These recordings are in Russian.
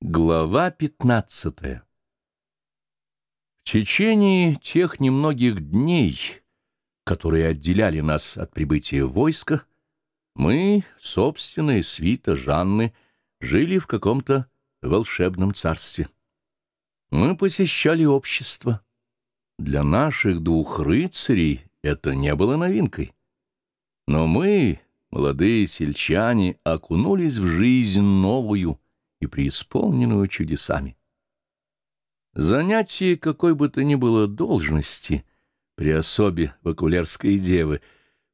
Глава 15 В течение тех немногих дней, которые отделяли нас от прибытия войска, мы, собственная свита Жанны, жили в каком-то волшебном царстве. Мы посещали общество. Для наших двух рыцарей это не было новинкой. Но мы, молодые сельчане, окунулись в жизнь новую — и преисполненную чудесами. Занятие какой бы то ни было должности при особе вакулярской девы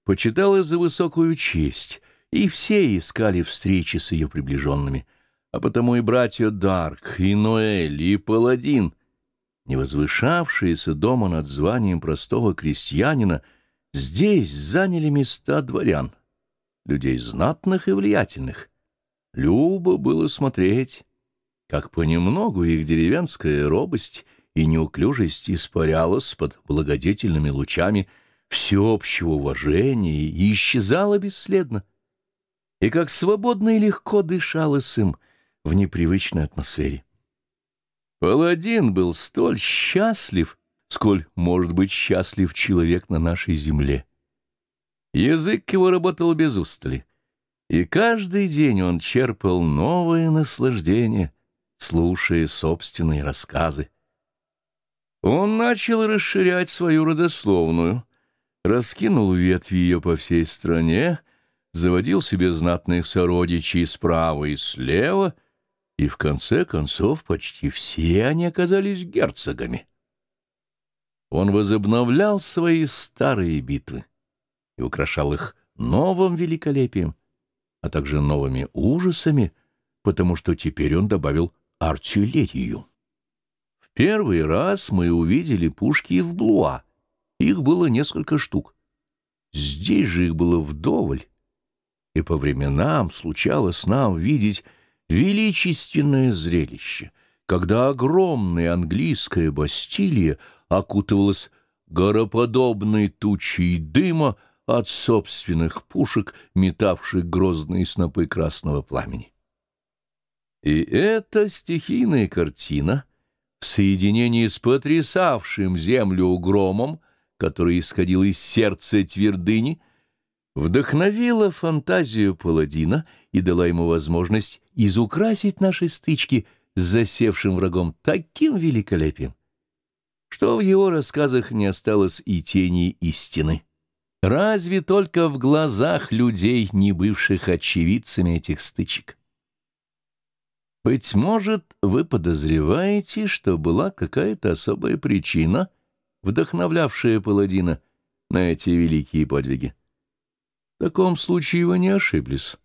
почиталось за высокую честь, и все искали встречи с ее приближенными, а потому и братья Дарк, и Ноэль, и Паладин, не возвышавшиеся дома над званием простого крестьянина, здесь заняли места дворян, людей знатных и влиятельных, Любо было смотреть, как понемногу их деревенская робость и неуклюжесть испарялась под благодетельными лучами всеобщего уважения и исчезала бесследно, и как свободно и легко дышалось им в непривычной атмосфере. Паладин был столь счастлив, сколь может быть счастлив человек на нашей земле. Язык его работал без устали — и каждый день он черпал новое наслаждение, слушая собственные рассказы. Он начал расширять свою родословную, раскинул ветви ее по всей стране, заводил себе знатных сородичей справа и слева, и в конце концов почти все они оказались герцогами. Он возобновлял свои старые битвы и украшал их новым великолепием, а также новыми ужасами, потому что теперь он добавил артиллерию. В первый раз мы увидели пушки в Блуа. Их было несколько штук. Здесь же их было вдоволь. И по временам случалось нам видеть величественное зрелище, когда огромная английская Бастилия окутывалась гороподобной тучей дыма, от собственных пушек, метавших грозные снопы красного пламени. И эта стихийная картина в соединении с потрясавшим землю громом, который исходил из сердца твердыни, вдохновила фантазию паладина и дала ему возможность изукрасить наши стычки с засевшим врагом таким великолепием, что в его рассказах не осталось и тени истины. Разве только в глазах людей, не бывших очевидцами этих стычек. Быть может, вы подозреваете, что была какая-то особая причина, вдохновлявшая паладина на эти великие подвиги. В таком случае вы не ошиблись.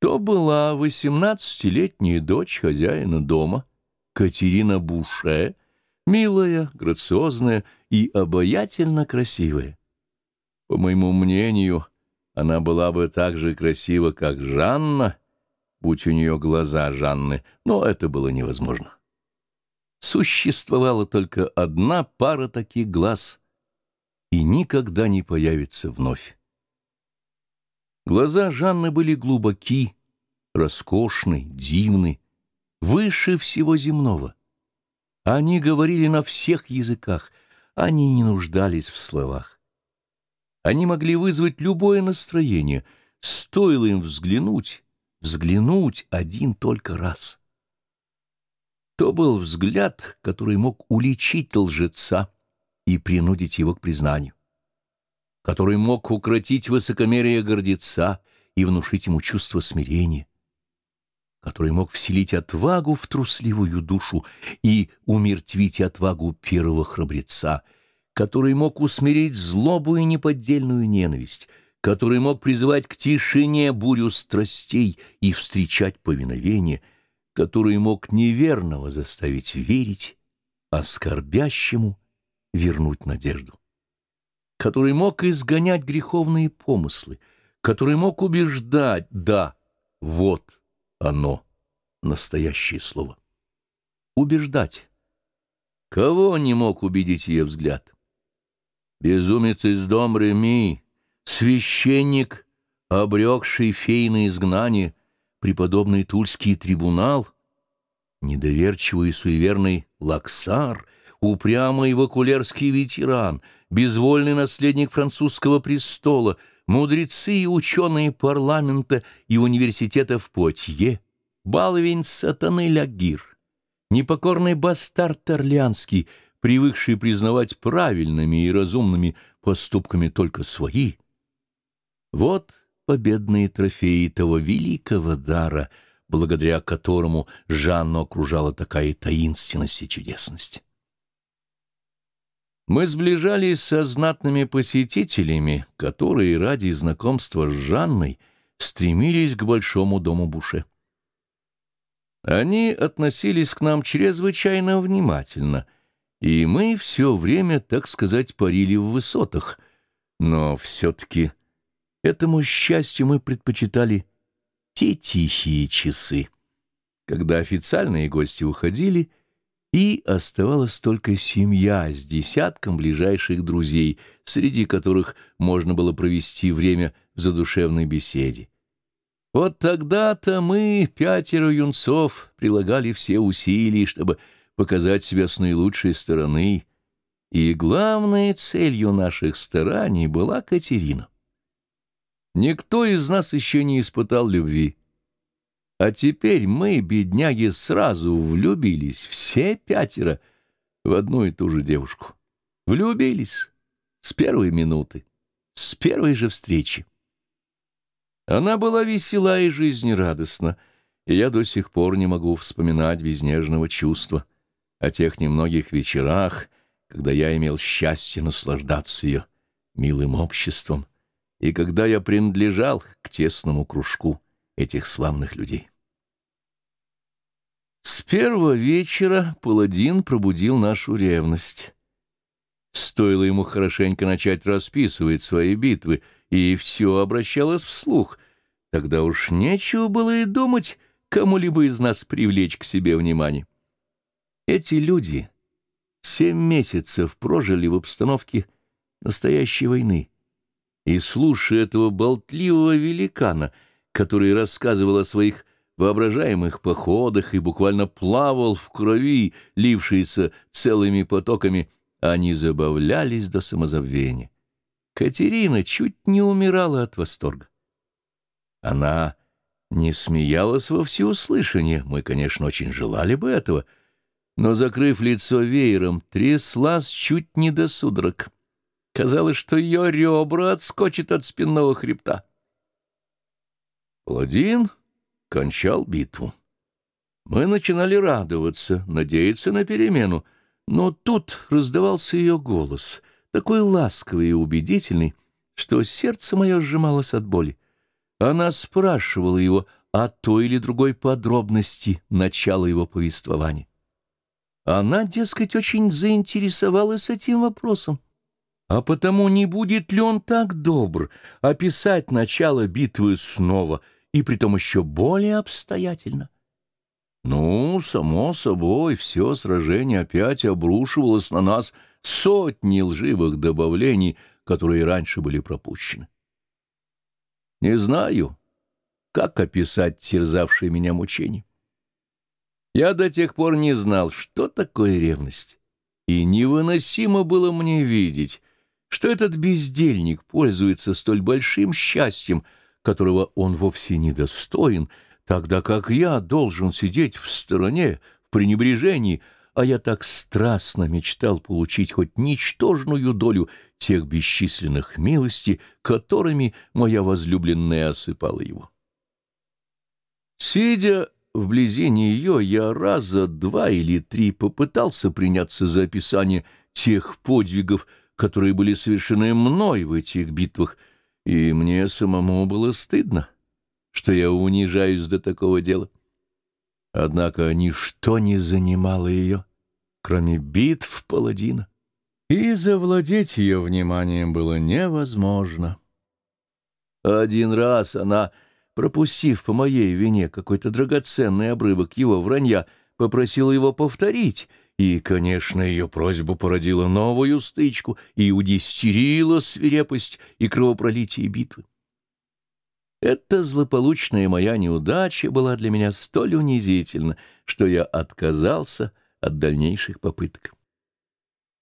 То была восемнадцатилетняя дочь хозяина дома, Катерина Буше, милая, грациозная и обаятельно красивая. По моему мнению, она была бы так же красива, как Жанна, будь у нее глаза Жанны, но это было невозможно. Существовала только одна пара таких глаз и никогда не появится вновь. Глаза Жанны были глубоки, роскошны, дивны, выше всего земного. Они говорили на всех языках, они не нуждались в словах. Они могли вызвать любое настроение, стоило им взглянуть, взглянуть один только раз. То был взгляд, который мог уличить лжеца и принудить его к признанию, который мог укротить высокомерие гордеца и внушить ему чувство смирения, который мог вселить отвагу в трусливую душу и умертвить отвагу первого храбреца — который мог усмирить злобу и неподдельную ненависть, который мог призывать к тишине бурю страстей и встречать повиновение, который мог неверного заставить верить, а скорбящему вернуть надежду, который мог изгонять греховные помыслы, который мог убеждать «да, вот оно, настоящее слово». Убеждать. Кого не мог убедить ее взгляд? Безумец из дом Реми, священник, обрекший фей на изгнание, преподобный Тульский трибунал, Недоверчивый и суеверный Лаксар, упрямый вакулерский ветеран, безвольный наследник французского престола, мудрецы и ученые парламента и университета в Потье, баловень сатаны Лягир, непокорный бастард Орлеанский, привыкший признавать правильными и разумными поступками только свои. Вот победные трофеи того великого дара — благодаря которому Жанну окружала такая таинственность и чудесность. Мы сближались со знатными посетителями, которые ради знакомства с Жанной стремились к большому дому Буше. Они относились к нам чрезвычайно внимательно, и мы все время, так сказать, парили в высотах, но все-таки этому счастью мы предпочитали те тихие часы, когда официальные гости уходили, и оставалась только семья с десятком ближайших друзей, среди которых можно было провести время в задушевной беседе. Вот тогда-то мы, пятеро юнцов, прилагали все усилия, чтобы показать себя с наилучшей стороны, и главной целью наших стараний была Катерина. Никто из нас еще не испытал любви. А теперь мы, бедняги, сразу влюбились, все пятеро, в одну и ту же девушку. Влюбились с первой минуты, с первой же встречи. Она была весела и жизнерадостна, и я до сих пор не могу вспоминать без нежного чувства о тех немногих вечерах, когда я имел счастье наслаждаться ее милым обществом, и когда я принадлежал к тесному кружку этих славных людей. С первого вечера паладин пробудил нашу ревность. Стоило ему хорошенько начать расписывать свои битвы, и все обращалось вслух. Тогда уж нечего было и думать кому-либо из нас привлечь к себе внимание. Эти люди семь месяцев прожили в обстановке настоящей войны и слушая этого болтливого великана, который рассказывал о своих воображаемых походах и буквально плавал в крови, лившейся целыми потоками, они забавлялись до самозабвения. Катерина чуть не умирала от восторга. Она не смеялась во всеуслышание, мы, конечно, очень желали бы этого, но, закрыв лицо веером, тряслась чуть не до судорог. Казалось, что ее ребра отскочат от спинного хребта. Паладин кончал битву. Мы начинали радоваться, надеяться на перемену, но тут раздавался ее голос, такой ласковый и убедительный, что сердце мое сжималось от боли. Она спрашивала его о той или другой подробности начала его повествования. Она, дескать, очень заинтересовалась этим вопросом. А потому не будет ли он так добр описать начало битвы снова, и притом еще более обстоятельно? Ну, само собой, все сражение опять обрушивалось на нас сотни лживых добавлений, которые раньше были пропущены. Не знаю, как описать терзавшие меня мучения. Я до тех пор не знал, что такое ревность, и невыносимо было мне видеть, что этот бездельник пользуется столь большим счастьем, которого он вовсе не достоин, тогда как я должен сидеть в стороне, в пренебрежении, а я так страстно мечтал получить хоть ничтожную долю тех бесчисленных милостей, которыми моя возлюбленная осыпала его. Сидя вблизи нее, я раза два или три попытался приняться за описание тех подвигов, которые были совершены мной в этих битвах, и мне самому было стыдно, что я унижаюсь до такого дела. Однако ничто не занимало ее, кроме битв паладина, и завладеть ее вниманием было невозможно. Один раз она, пропустив по моей вине какой-то драгоценный обрывок его вранья, попросила его повторить — и, конечно, ее просьба породила новую стычку и удестерила свирепость и кровопролитие битвы. Эта злополучная моя неудача была для меня столь унизительна, что я отказался от дальнейших попыток.